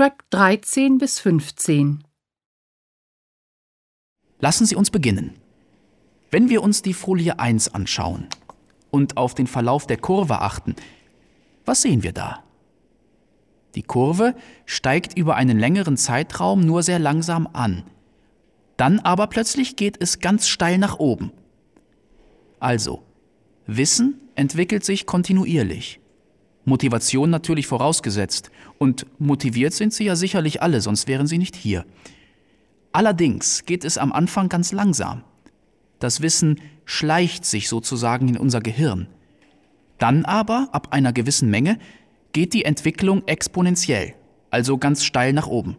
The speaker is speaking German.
Track 13 bis 15. Lassen Sie uns beginnen. Wenn wir uns die Folie 1 anschauen und auf den Verlauf der Kurve achten, was sehen wir da? Die Kurve steigt über einen längeren Zeitraum nur sehr langsam an. Dann aber plötzlich geht es ganz steil nach oben. Also, Wissen entwickelt sich kontinuierlich. Motivation natürlich vorausgesetzt. Und motiviert sind Sie ja sicherlich alle, sonst wären Sie nicht hier. Allerdings geht es am Anfang ganz langsam. Das Wissen schleicht sich sozusagen in unser Gehirn. Dann aber, ab einer gewissen Menge, geht die Entwicklung exponentiell, also ganz steil nach oben.